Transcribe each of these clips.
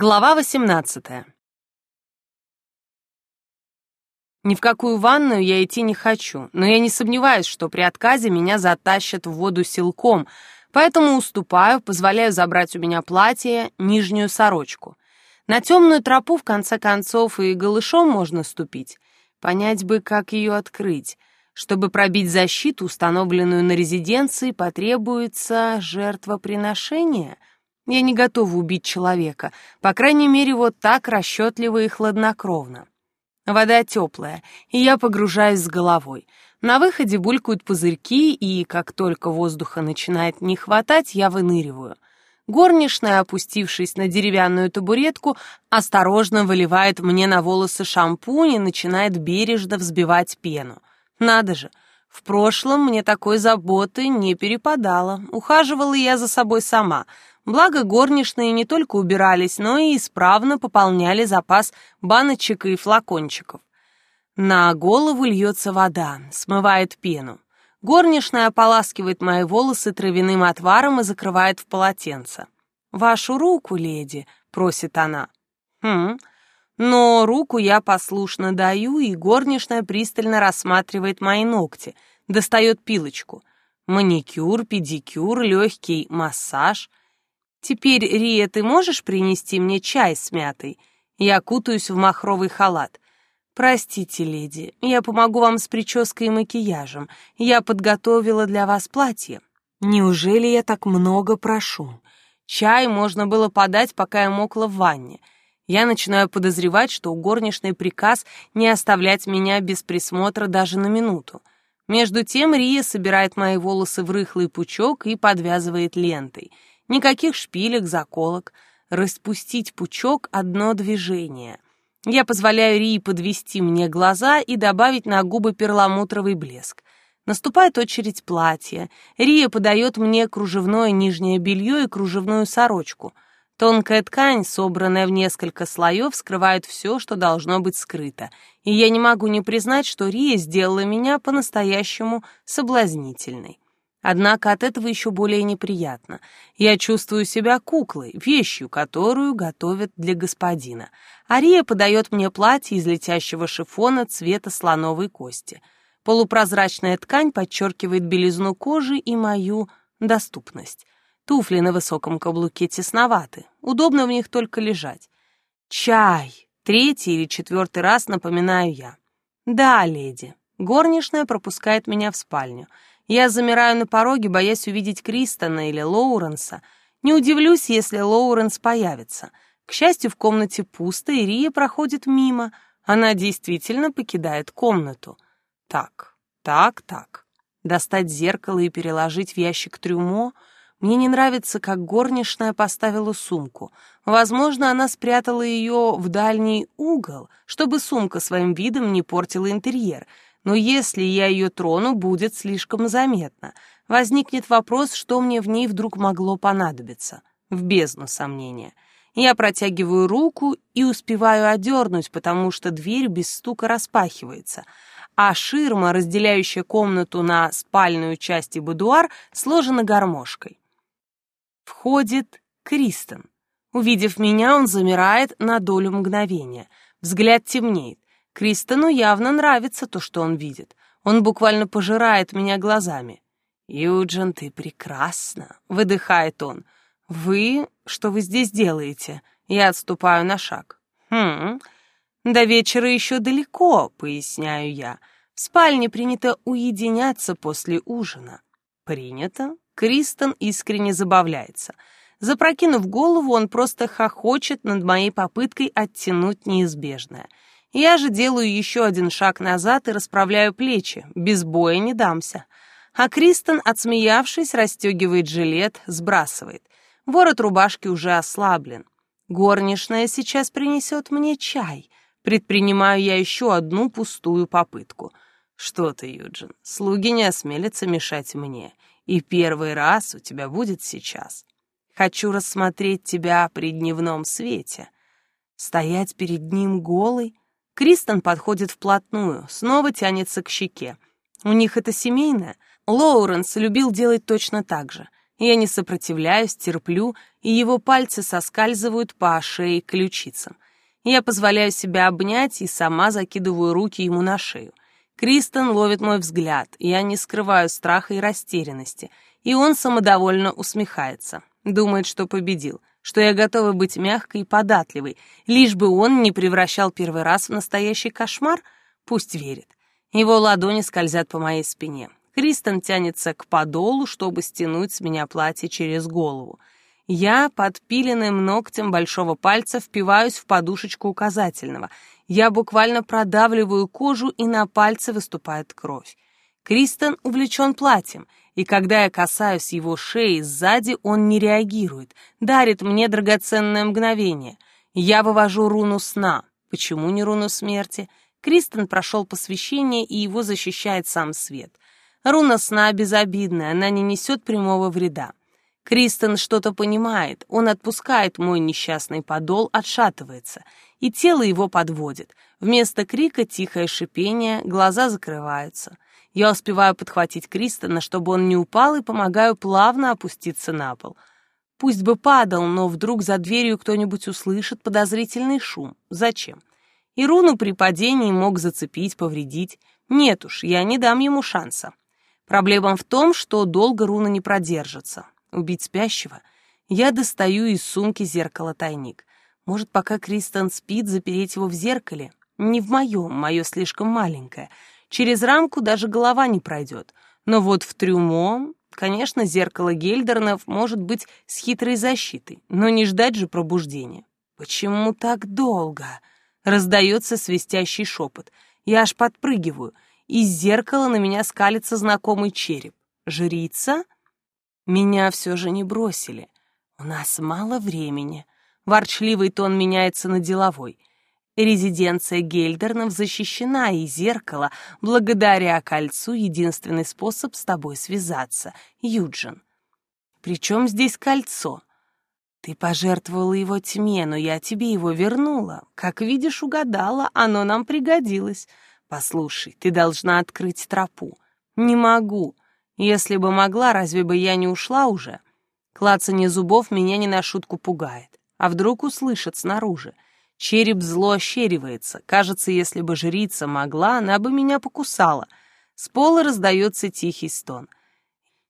Глава 18. Ни в какую ванную я идти не хочу, но я не сомневаюсь, что при отказе меня затащат в воду силком, поэтому уступаю, позволяю забрать у меня платье, нижнюю сорочку. На темную тропу, в конце концов, и голышом можно ступить. Понять бы, как ее открыть. Чтобы пробить защиту, установленную на резиденции, потребуется жертвоприношение — я не готова убить человека, по крайней мере, вот так расчетливо и хладнокровно. Вода теплая, и я погружаюсь с головой. На выходе булькают пузырьки, и как только воздуха начинает не хватать, я выныриваю. Горничная, опустившись на деревянную табуретку, осторожно выливает мне на волосы шампунь и начинает бережно взбивать пену. Надо же, в прошлом мне такой заботы не перепадало. Ухаживала я за собой сама — Благо горничные не только убирались, но и исправно пополняли запас баночек и флакончиков. На голову льется вода, смывает пену. Горничная ополаскивает мои волосы травяным отваром и закрывает в полотенце. «Вашу руку, леди», — просит она. «Хм». Но руку я послушно даю, и горничная пристально рассматривает мои ногти, достает пилочку. Маникюр, педикюр, легкий массаж. «Теперь, Рия, ты можешь принести мне чай с мятой?» Я кутаюсь в махровый халат. «Простите, леди, я помогу вам с прической и макияжем. Я подготовила для вас платье». «Неужели я так много прошу?» Чай можно было подать, пока я мокла в ванне. Я начинаю подозревать, что у горничной приказ не оставлять меня без присмотра даже на минуту. Между тем Рия собирает мои волосы в рыхлый пучок и подвязывает лентой — Никаких шпилек, заколок. Распустить пучок — одно движение. Я позволяю Рии подвести мне глаза и добавить на губы перламутровый блеск. Наступает очередь платья. Рия подает мне кружевное нижнее белье и кружевную сорочку. Тонкая ткань, собранная в несколько слоев, скрывает все, что должно быть скрыто. И я не могу не признать, что Рия сделала меня по-настоящему соблазнительной. Однако от этого еще более неприятно. Я чувствую себя куклой, вещью, которую готовят для господина. Ария подает мне платье из летящего шифона цвета слоновой кости. Полупрозрачная ткань подчеркивает белизну кожи и мою доступность. Туфли на высоком каблуке тесноваты, удобно в них только лежать. Чай. Третий или четвертый раз напоминаю я. Да, леди. Горничная пропускает меня в спальню — я замираю на пороге, боясь увидеть Кристона или Лоуренса. Не удивлюсь, если Лоуренс появится. К счастью, в комнате пусто, и Рия проходит мимо. Она действительно покидает комнату. Так, так, так. Достать зеркало и переложить в ящик трюмо — мне не нравится, как горничная поставила сумку. Возможно, она спрятала ее в дальний угол, чтобы сумка своим видом не портила интерьер — но если я ее трону, будет слишком заметно. Возникнет вопрос, что мне в ней вдруг могло понадобиться. В бездну сомнения. Я протягиваю руку и успеваю одернуть, потому что дверь без стука распахивается, а ширма, разделяющая комнату на спальную часть и будуар, сложена гармошкой. Входит Кристен. Увидев меня, он замирает на долю мгновения. Взгляд темнеет. Кристону явно нравится то, что он видит. Он буквально пожирает меня глазами. «Юджин, ты прекрасна!» — выдыхает он. «Вы? Что вы здесь делаете?» Я отступаю на шаг. «Хм, до вечера еще далеко», — поясняю я. «В спальне принято уединяться после ужина». «Принято?» Кристен искренне забавляется. Запрокинув голову, он просто хохочет над моей попыткой оттянуть неизбежное — я же делаю еще один шаг назад и расправляю плечи. Без боя не дамся. А Кристен, отсмеявшись, расстегивает жилет, сбрасывает. Ворот рубашки уже ослаблен. Горничная сейчас принесет мне чай. Предпринимаю я еще одну пустую попытку. Что ты, Юджин, слуги не осмелятся мешать мне. И первый раз у тебя будет сейчас. Хочу рассмотреть тебя при дневном свете. Стоять перед ним голый — Кристен подходит вплотную, снова тянется к щеке. У них это семейное. Лоуренс любил делать точно так же. Я не сопротивляюсь, терплю, и его пальцы соскальзывают по шее и ключицам. Я позволяю себя обнять и сама закидываю руки ему на шею. Кристен ловит мой взгляд, я не скрываю страха и растерянности, и он самодовольно усмехается, думает, что победил, что я готова быть мягкой и податливой, лишь бы он не превращал первый раз в настоящий кошмар, пусть верит. Его ладони скользят по моей спине. Кристен тянется к подолу, чтобы стянуть с меня платье через голову. Я подпиленным ногтем большого пальца впиваюсь в подушечку указательного. Я буквально продавливаю кожу, и на пальце выступает кровь. Кристен увлечен платьем, и когда я касаюсь его шеи сзади, он не реагирует, дарит мне драгоценное мгновение. Я вывожу руну сна. Почему не руну смерти? Кристен прошел посвящение, и его защищает сам свет — Руна сна безобидная, она не несет прямого вреда. Кристен что-то понимает, он отпускает мой несчастный подол, отшатывается, и тело его подводит. Вместо крика тихое шипение, глаза закрываются. Я успеваю подхватить Кристена, чтобы он не упал, и помогаю плавно опуститься на пол. Пусть бы падал, но вдруг за дверью кто-нибудь услышит подозрительный шум. Зачем? И руну при падении мог зацепить, повредить. Нет уж, я не дам ему шанса. Проблема в том, что долго руна не продержится. Убить спящего? Я достаю из сумки зеркало-тайник. Может, пока Кристен спит, запереть его в зеркале? Не в моем, мое слишком маленькое. Через рамку даже голова не пройдет. Но вот в трюмо, конечно, зеркало Гельдернов может быть с хитрой защитой, но не ждать же пробуждения. «Почему так долго?» Раздается свистящий шепот. Я аж подпрыгиваю — из зеркала на меня скалится знакомый череп. Жрица? Меня все же не бросили. У нас мало времени. Ворчливый тон меняется на деловой. Резиденция Гельдернов защищена, и зеркало, благодаря кольцу, единственный способ с тобой связаться, Юджин. Причем здесь кольцо? Ты пожертвовала его тьме, но я тебе его вернула. Как видишь, угадала, оно нам пригодилось. «Послушай, ты должна открыть тропу». «Не могу. Если бы могла, разве бы я не ушла уже?» Клацанье зубов меня не на шутку пугает. А вдруг услышат снаружи? Череп зло ощеривается. Кажется, если бы жрица могла, она бы меня покусала. С пола раздается тихий стон.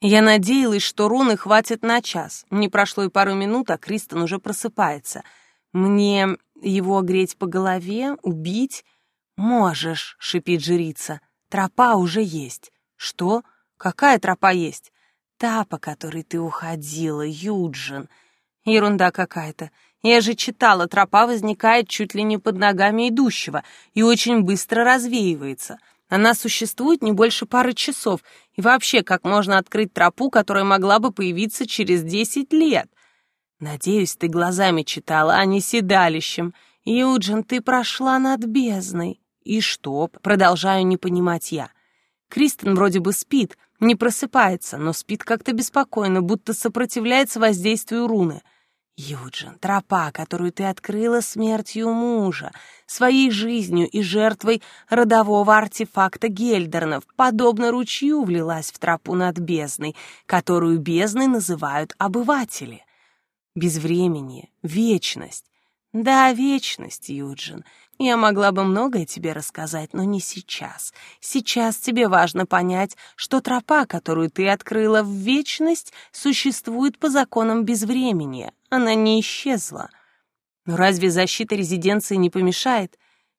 Я надеялась, что руны хватит на час. Не прошло и пару минут, а Кристен уже просыпается. Мне его греть по голове, убить? «Можешь», — шипит жрица, — «тропа уже есть». «Что? Какая тропа есть?» «Та, по которой ты уходила, Юджин». «Ерунда какая-то. Я же читала, тропа возникает чуть ли не под ногами идущего и очень быстро развеивается. Она существует не больше пары часов. И вообще, как можно открыть тропу, которая могла бы появиться через десять лет?» «Надеюсь, ты глазами читала, а не седалищем. Юджин, ты прошла над бездной». «И что?» — продолжаю не понимать я. Кристен вроде бы спит, не просыпается, но спит как-то беспокойно, будто сопротивляется воздействию руны. Юджин, тропа, которую ты открыла смертью мужа, своей жизнью и жертвой родового артефакта Гельдернов, подобно ручью влилась в тропу над бездной, которую бездной называют обыватели. Безвременье, вечность. Да, вечность, Юджин. Я могла бы многое тебе рассказать, но не сейчас. Сейчас тебе важно понять, что тропа, которую ты открыла в вечность, существует по законам безвремени. Она не исчезла. Но разве защита резиденции не помешает?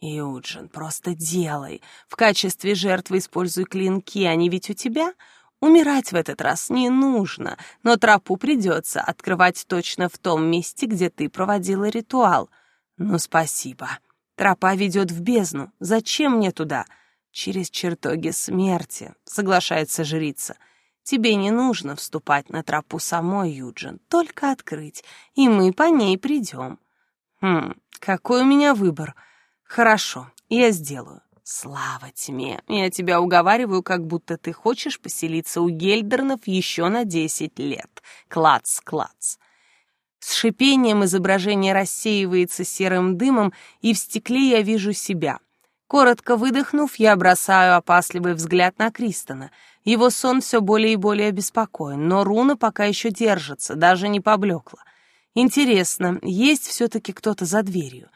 Юджин, просто делай. В качестве жертвы используй клинки, они ведь у тебя. Умирать в этот раз не нужно, но тропу придется открывать точно в том месте, где ты проводила ритуал. Ну, спасибо. Тропа ведет в бездну. Зачем мне туда? Через чертоги смерти, соглашается жрица. Тебе не нужно вступать на тропу самой, Юджин, только открыть, и мы по ней придем. Хм, какой у меня выбор. Хорошо, я сделаю. Слава тьме, я тебя уговариваю, как будто ты хочешь поселиться у Гельдернов еще на десять лет. Клац, клац. С шипением изображение рассеивается серым дымом, и в стекле я вижу себя. Коротко выдохнув, я бросаю опасливый взгляд на Кристона. Его сон все более и более беспокоен, но руна пока еще держится, даже не поблекла. Интересно, есть все-таки кто-то за дверью?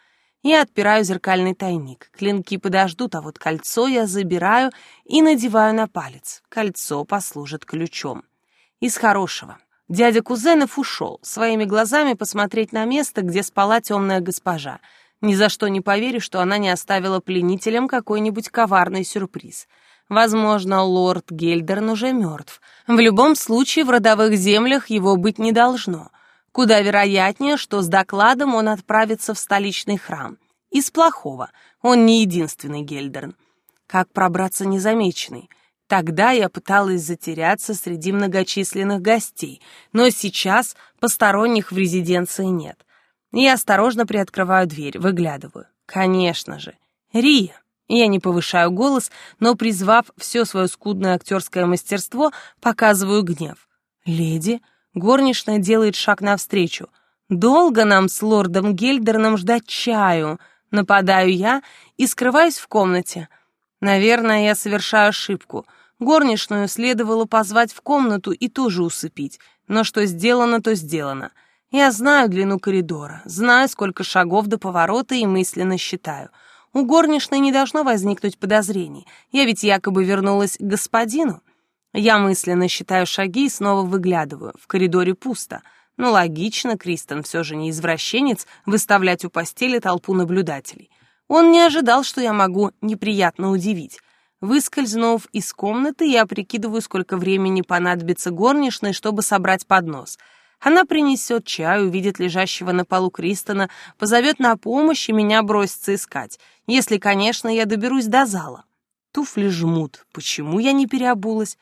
Я отпираю зеркальный тайник. Клинки подождут, а вот кольцо я забираю и надеваю на палец. Кольцо послужит ключом. Из хорошего. Дядя Кузенов ушел, своими глазами посмотреть на место, где спала темная госпожа. Ни за что не поверю, что она не оставила пленителям какой-нибудь коварный сюрприз. Возможно, лорд Гельдерн уже мертв. В любом случае, в родовых землях его быть не должно. Куда вероятнее, что с докладом он отправится в столичный храм. Из плохого. Он не единственный Гельдерн. Как пробраться незамеченный? Тогда я пыталась затеряться среди многочисленных гостей, но сейчас посторонних в резиденции нет. Я осторожно приоткрываю дверь, выглядываю. Конечно же, Рия. Я не повышаю голос, но, призвав все свое скудное актерское мастерство, показываю гнев. «Леди?» Горничная делает шаг навстречу. «Долго нам с лордом Гельдерном ждать чаю?» Нападаю я и скрываюсь в комнате. Наверное, я совершаю ошибку — Горничную следовало позвать в комнату и тоже усыпить, но что сделано, то сделано. Я знаю длину коридора, знаю, сколько шагов до поворота и мысленно считаю. У горничной не должно возникнуть подозрений. Я ведь якобы вернулась к господину. Я мысленно считаю шаги и снова выглядываю. В коридоре пусто. Ну, логично, Кристен все же не извращенец выставлять у постели толпу наблюдателей. Он не ожидал, что я могу неприятно удивить. Выскользнув из комнаты, я прикидываю, сколько времени понадобится горничной, чтобы собрать поднос. Она принесет чай, увидит лежащего на полу Кристона, позовет на помощь и меня бросится искать. Если, конечно, я доберусь до зала. Туфли жмут. Почему я не переобулась?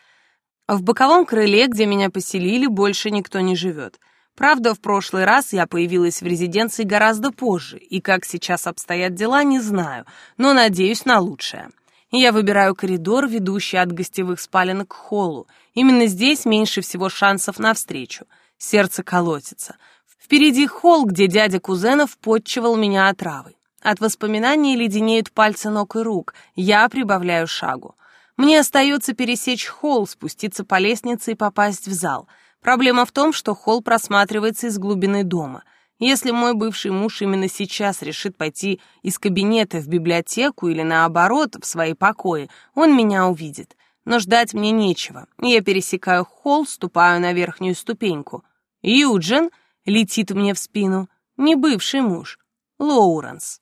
В боковом крыле, где меня поселили, больше никто не живет. Правда, в прошлый раз я появилась в резиденции гораздо позже, и как сейчас обстоят дела, не знаю, но надеюсь на лучшее. Я выбираю коридор, ведущий от гостевых спален к холлу. Именно здесь меньше всего шансов на встречу. Сердце колотится. Впереди холл, где дядя Кузенов подчивал меня отравой. От воспоминаний леденеют пальцы ног и рук. Я прибавляю шагу. Мне остается пересечь холл, спуститься по лестнице и попасть в зал. Проблема в том, что холл просматривается из глубины дома — если мой бывший муж именно сейчас решит пойти из кабинета в библиотеку или наоборот, в свои покои, он меня увидит. Но ждать мне нечего. Я пересекаю холл, ступаю на верхнюю ступеньку. Юджин летит мне в спину. Не бывший муж. Лоуренс.